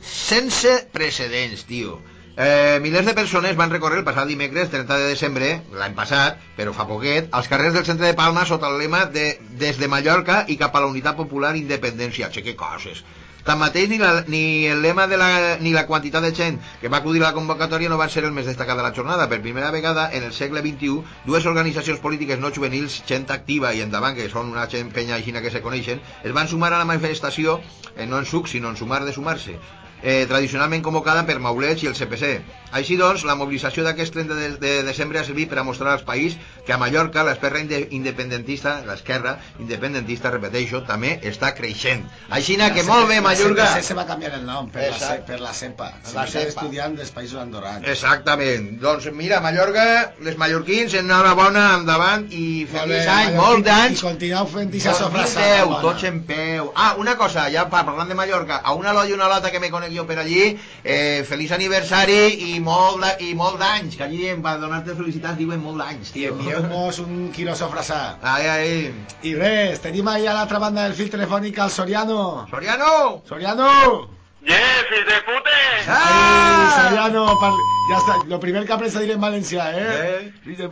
sense precedents, tio. Eh, milers de persones van recórrer el passat dimecres 30 de desembre, l'any passat, però fa poquet, als carrers del centre de Palma sota el lema de des de Mallorca i cap a la Unitat Popular Independència. Che, que coses. Tanmateix, ni, la, ni el lema de la, ni la quantitat de gent que va acudir a la convocatòria no van ser el més destacat de la jornada. Per primera vegada en el segle XXI, dues organitzacions polítiques no juvenils, gent activa i endavant, que són una gent penya aixina que se coneixen, es van sumar a la manifestació, eh, no en suc, sinó en sumar de sumar-se eh, tradicionalment convocada per Maulets i el CPC. Així doncs, la mobilització d'aquest 30 de, de desembre ha servit per a mostrar als país que a Mallorca l'esquerra inde independentista, l'esquerra independentista, repeteixo, també està creixent. Així que molt bé, Mallorca. La se va canviar el nom per, la, Exacte. ce- per la CEPA. La CEPA. Estudiant dels Països Andorrans. Exactament. Doncs mira, Mallorca, les mallorquins, enhorabona, endavant i feliç any, molt d'anys. I continueu fent 2010, sofrassada. tots en peu. Ah, una cosa, ja pa- parlant de Mallorca, a una loia i una lata que me conec jo per allí, eh, feliç aniversari i molt, i molt d'anys, que allí em va donar-te felicitats, diuen molt d'anys, tio. envieu-nos un quilo sofrassà. Ai, ai. I res, tenim ahí a l'altra banda del fil telefònic al Soriano. Soriano! Soriano! De putes! Ai, Soriano, par- ja està, lo primer que aprens a dir en valencià, eh? Eh?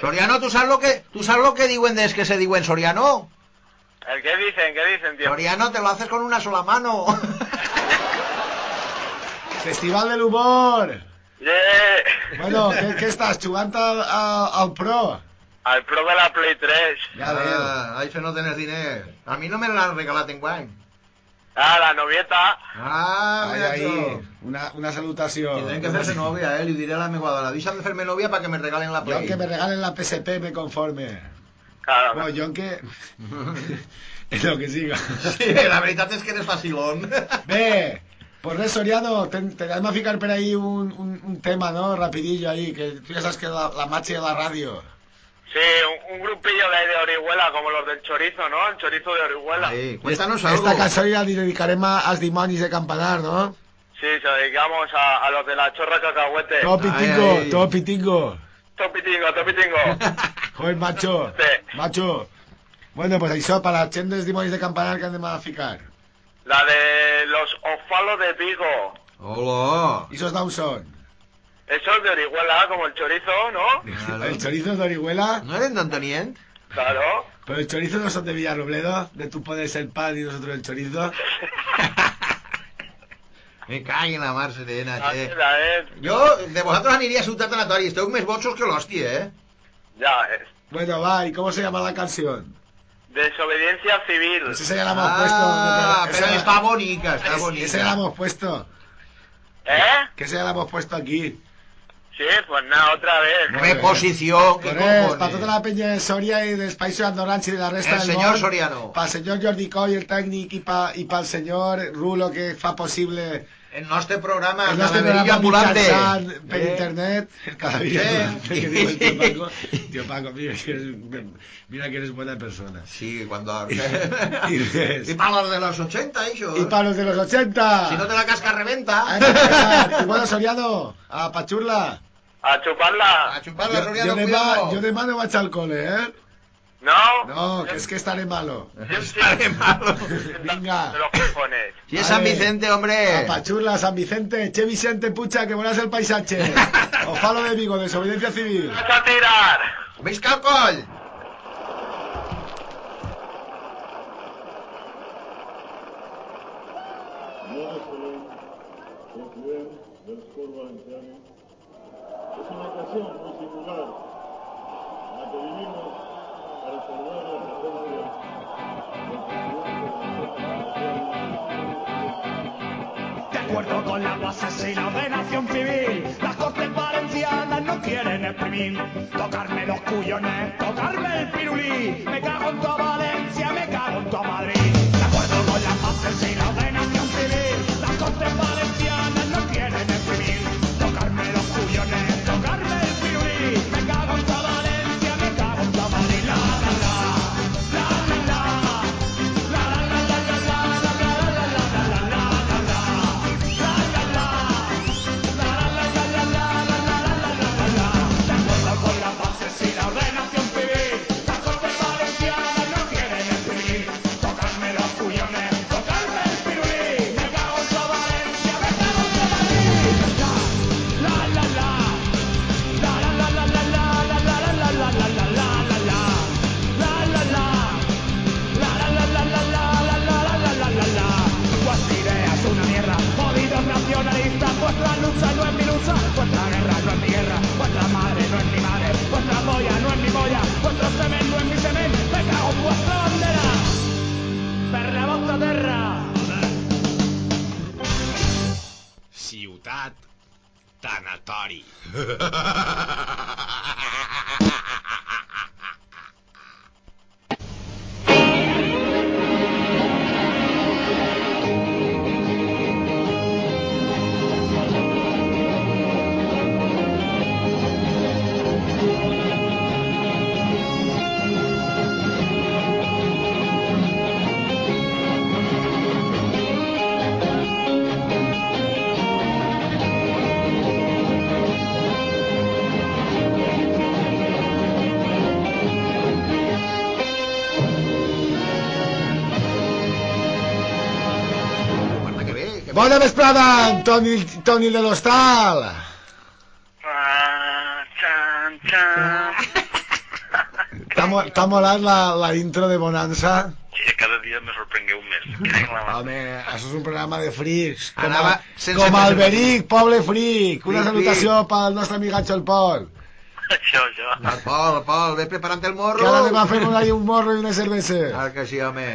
Soriano, ¿tú sabes lo que, tú sabes lo que diuen des que se diuen Soriano? ¿El qué dicen? ¿Qué dicen, tío? Soriano, te lo haces con una sola mano. (laughs) Festival del humor. Yeah. Bueno, què estàs, jugant al, al, al Pro? Al pro de la Play 3. Ja veu. Ah, ahí se no tienes dinero. A mí no me l'han regalat en guany. Ah, la novieta. Ah, mira tu. una, una salutació. Tindrem que fer-se nòvia, eh? Li diré a la meva dona. Deixa'm de fer-me nòvia perquè me regalen la Jo Play. que me regalen la PSP me conforme. Claro. Bueno, jo que... (laughs) (laughs) es lo que siga. Sí, la veritat és que eres facilón. Bé, Pues res, Soriano, te, te vamos a ficar por ahí un, un, un tema, ¿no? Rapidillo ahí, que tú ya sabes que la, la machi de la radio. Sí, un, un grupillo de, ahí de Orihuela, como los del chorizo, ¿no? El chorizo de Orihuela. Ahí, cuéntanos algo. Esta canción la dedicaremos a als dimonis de Campanar, ¿no? Sí, se lo dedicamos a, a los de la chorra cacahuete. Todo pitingo, ay. todo pitingo. Topitingo, topitingo. (laughs) Joder, macho, Sí. macho. Bueno, pues això, para la gent dels dimonis de Campanar que anem a ficar. La de los ofalos de Vigo. Hola. I esos d'on són? Esos de Orihuela, como el chorizo, ¿no? Claro. El chorizo de Orihuela, ¿No eres d'Antonient? Claro. pero el chorizo no son de Villarrobledo, de tú pones el pan y nosotros el chorizo. (laughs) Me cago en la mar serena, La che. es... Jo de vosaltres aniria a Ciutat Anatori. Esteu més botxos que l'hòstia, eh? Ya es. Bueno, va, ¿y cómo se llama la canción? Desobediencia civil. Pues ese ya lo hemos ah, puesto. Pero esa está bonita, está bonita. Ese ya lo hemos puesto. ¿Eh? Que ese ya lo hemos puesto aquí. Sí, pues nada, otra vez. Reposición, ¿qué eh. cojones? Para toda la peña de Soria y del país de Andorrans y de la resta el del señor Soriano. Para el señor Jordi Coy, el técnico, y para y pa el señor Rulo, que fa posible el nostre programa, el nostre programa Ambulante. per Eh? internet. (laughs) El diu tío Paco. (laughs) Tío Paco, mira que eres, mira que eres buena persona. Sí, cuando... (laughs) Y res. y para los de los 80, eso. Y para los de los 80. Si no te la casca, reventa. Y bueno, Soriano, a Pachurla. A chuparla. A chuparla, Yo, Soriano, yo, de cuidado. ma, yo de mano vaig al cole, ¿eh? No. No, que es que estaré malo. Yo sí. Estaré malo. (laughs) Venga. Si es San. Vicente, hombre. A Pachurla, San Vicente, Che Vicente, pucha, que volas el paisaje. (laughs) O falo de Vigo, desobediencia civil. ¡Vas a tirar! Visca el Tocarme los cuyones, tocarme el pirulí. Me cago en toda Valencia, body. (laughs) Bona vesprada, Toni, Toni de l'Hostal. Ah. T'ha mo- t'ha molat la, la intro de Bonanza? Sí, cada dia me sorprengueu més. (laughs) Home, això és un programa de frics. Com, Anava com que- Alberic, poble fric. Una salutació pel nostre amigatxo el Pol. Això, això. El Pol, el Pol, ve preparant el morro. Que ara anem a fer un, un morro i una cervesa. Ah, que sí, home.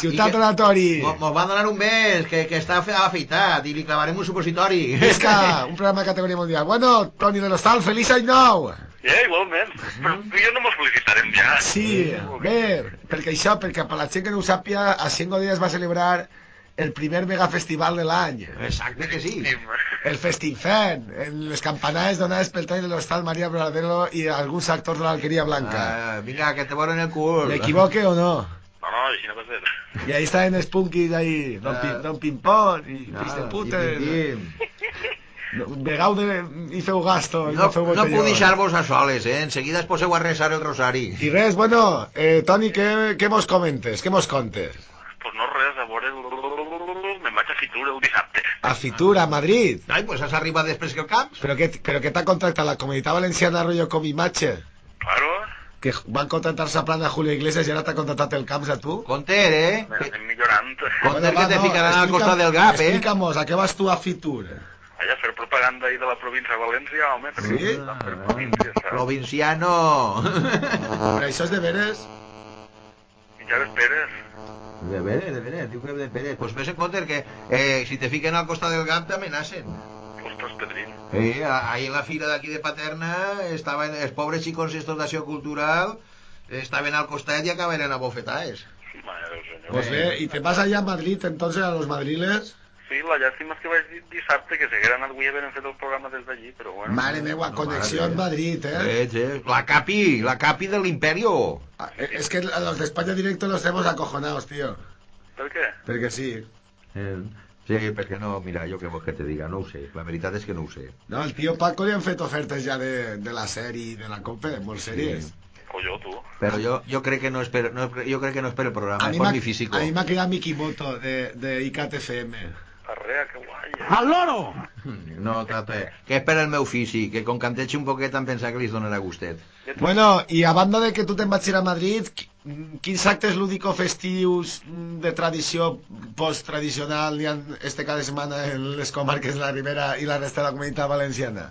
Ciutat I que- Anatori. Mo- Mos van donar un bes, que, que està afe- afeitat, i li clavarem un supositori. Visca, un programa de categoria mundial. Bueno, Toni de l'Hostal, feliç any nou. Ja, igualment. Però jo no mos felicitarem ja. Sí, bé, perquè això, perquè per la gent que no ho sàpia, a Cinco Días va celebrar el primer megafestival de l'any. Exacte que sí. El Festinfen, en les campanades donades pel tall de l'hostal Maria Bradelo i alguns actors de l'Alqueria Blanca. Ah, vinga, que te volen el cul. ¿Me o no? No, no, així no va ser. Y ahí punkis ahí, Don, Ah. Don Pimpón y Ah, fills de i putes. No, Vegau de, i feu gasto, i No, no, feu no puc deixar-vos a soles, eh? Enseguida es poseu a resar el rosari. I res, bueno, eh, Toni, què, què mos comentes? Què mos contes? Pues no res, a veure... A Fitur el dissabte. A Fitur, a Madrid. Ai, pues has arribat després que el camps. Però què, però què t'ha contractat la Comunitat Valenciana rollo com imatge? Claro, Que van contratar-se a plana Julio Iglesias i ara t'ha contratat el camps a tu? Conter, eh? anem millorant. Conter que te ficaran al costat del gap, eh? Explica'm-nos, a què vas tu a Fitur? Vaig a fer propaganda ahí de la província de València, home. Sí? Per saps? Provinciano. Però això és de veres? Ja esperes. De veres, de veres, diu que de veres. Pues ves en compte que eh, si te fiquen al costat del gap t'amenacen. Ostres, Pedrín. Eh, ahí en la fira d'aquí de Paterna estaven els pobres xicons estos d'acció cultural estaven al costat i acabaren a bofetades. Mare del senyor. Pues bé, i te vas allá a Madrid, entonces, a los madriles? Sí, la llàstima és que vaig dir dissabte que s'hagueren anat avui haveren fet el programa des d'allí, però bueno. Mare meua, connexió en Madrid, eh? Eh, eh, la capi, la capi del imperio. Ah, eh, Es que a los de España directo los tenemos acojonados, tío. Per què? Perquè sí. Eh, sí, perquè no, mira, jo què vols que te diga, no ho sé. La veritat és que no ho sé. No, al tío Paco li han fet ofertes ja de, de la sèrie, de la COPE, molt sèries. Colló, tu. Però jo, jo crec que no és per, no, jo crec que no és per el programa, A és mi per mi físico. a mi m'ha cridat Mikimoto de, de ICATFM. Arrea, que guai. ¡Al loro! No, tate, que és per el meu físic, que com cantegi un poquet em pensava que li donarà gustet. Bueno, i a banda de que tu te'n vaig ir a Madrid, qui- quins actes lúdico-festius mm, de tradició post-tradicional hi ha este cada setmana en les comarques de la Ribera i la resta de la comunitat valenciana?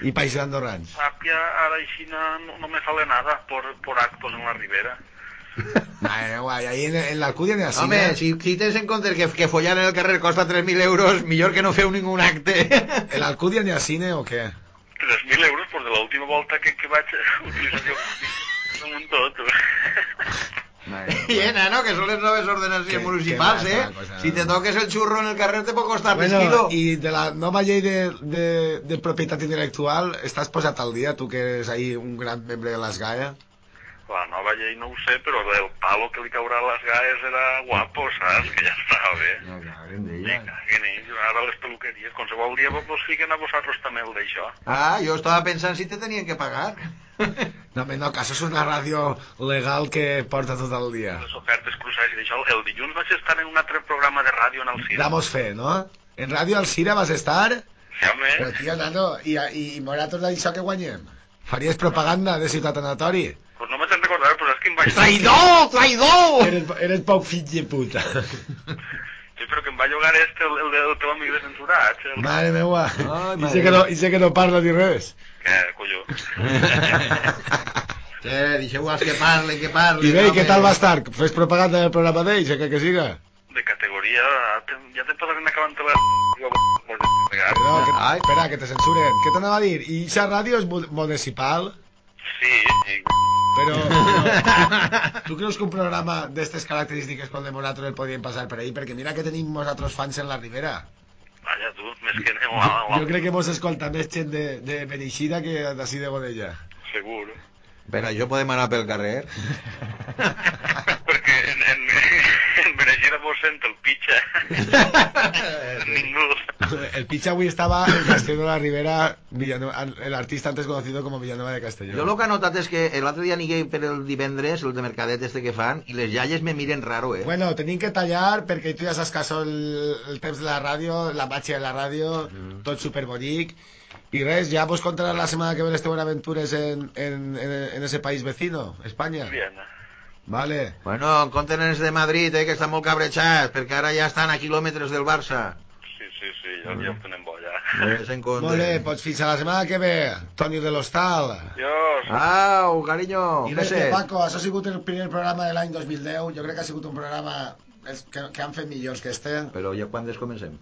I països andorrans. Sàpia, ara així no, no me sale nada por, por actos en la ribera. Madre guai, ahí en, en l'Alcúdia n'hi ha cine. Home, si, si tens en compte que, que follar en el carrer costa 3.000 euros, millor que no feu ningú acte. (laughs) En l'Alcúdia n'hi ha cine o què? 3.000 euros, pues de l'última volta que, que vaig utilitzar jo damunt tot. I eh, nano, que són les noves ordenances Que- municipals, que eh? cosa. Si te toques el xurro en el carrer te pot costar bueno, Bueno, kilo. i de la nova llei de, de, de propietat intel·lectual, estàs posat al dia, tu que eres ahí un gran membre de l'ESGAE? La nova llei no ho sé, però el palo que li caurà a les gaes era guapo, saps? Que ja estava bé. No, caguen Me d'ella. caguen ells, ara les peluqueries, qualsevol dia vos vos fiquen a vosaltres també el d'això. Ah, jo estava pensant si te tenien que pagar. (laughs) No, no, que això és una ràdio legal que porta tot el dia. Les ofertes cruçades i d'això. El dilluns vaig estar en un altre programa de ràdio en el cine. Damos fe, no? En Ràdio Alcira vas estar? Sí, home. Però, tio, nano, i, i, i nosaltres d'això que guanyem? Faries propaganda de Ciutat Anatori? Pues no me'n recordar, però és que em vaig... Traïdor, traïdor! Eres, eres poc fill de puta. (laughs) Sí, però que em va llogar este, el, el, el teu amic de censurat. El... Mare meua. Ai, I sé, que no, I sé que no parla ni res. Que, colló. (laughs) Sí, deixeu els que parlen, que parlen. I bé, i què tal va estar? Fes propaganda del programa d'ells, eh, que, que siga? De categoria, te, ja te poden acabant la... Perdó, que, Ai. espera, que te censuren. Què t'anava a dir? I esa ràdio és mu- municipal? Sí, sí. Però, però (laughs) tu creus que un programa d'estes característiques com de nosaltres el podien passar per ahí? Perquè mira que tenim nosaltres fans en la Ribera. Vaja, tu, més que aneu a. Jo crec que mos escolta més gent de, de Beneixida que d'ací de Godella. Segur. Per això podem anar pel carrer. (laughs) vos sent el pitxa. (laughs) Ningú. El pitxa avui estava en Castelló de la Ribera, Villanova- el artista antes conocido como Villanueva de Castelló. Jo el que he notat és que l'altre dia anigué per el divendres, el de mercadet este que fan, i les iaies me miren raro, eh? Bueno, tenim que tallar perquè tu ja saps que això el, el temps de la ràdio, la màgia de la ràdio, Mm. tot superbonic. I res, ja vos contaràs la setmana que ve les teves aventures en, en, en, en ese país vecino, Espanya. Bien. Vale. Bueno, en compte els de Madrid, eh, que estan molt cabrejats, perquè ara ja estan a quilòmetres del Barça. Sí, sí, sí, ja, ja ho tenem bo, ja. Ves en compte. Molt bé, doncs fins a la setmana que ve, Toni de l'Hostal. Dios. Au, carinyo, I res, que, Paco, això ha sigut el primer programa de l'any 2010. Jo crec que ha sigut un programa que, que han fet millors que este. Però ja quan comencem?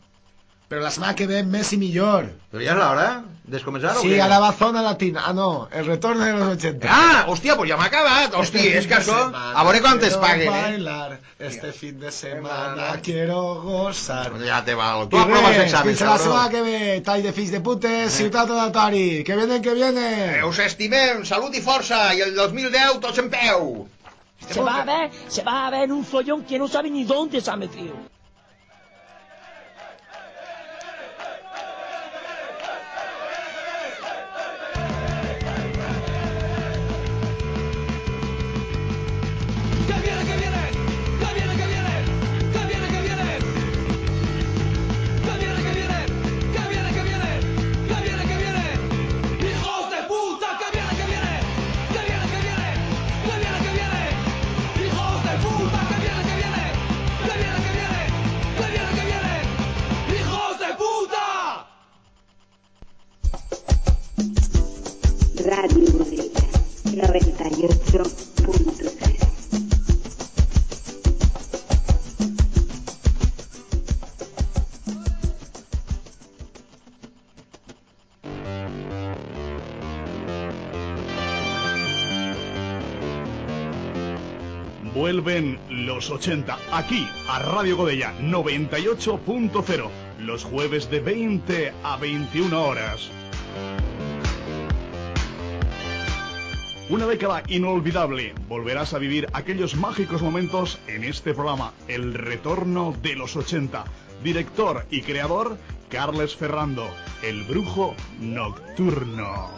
Però la setmana que ve més i millor. Però ja és l'hora d'escomençar o Sí, què? ara va Zona Latina. Ah, no, el retorno de los 80. Ah, hòstia, pues ja m'ha acabat. Hòstia, és que això... A veure quantes Quiero paguen, eh? bailar, este fin de semana quiero gozar. Ja te val. Tu I aproves exàmens, fins la setmana que ve, tall de fills de putes, ciutat aleatori. Que viene, que viene. Eh, Us estimem, salut i força, i el 2010 tots en peu. Se va a ver, se va a ver un follón que no sabe ni dónde se ha metido. Vuelven los 80 aquí a Radio Godella 98.0 los jueves de 20 a 21 horas. Una década inolvidable. Volverás a vivir aquellos mágicos momentos en este programa, El Retorno de los 80. Director y creador, Carles Ferrando, el brujo nocturno.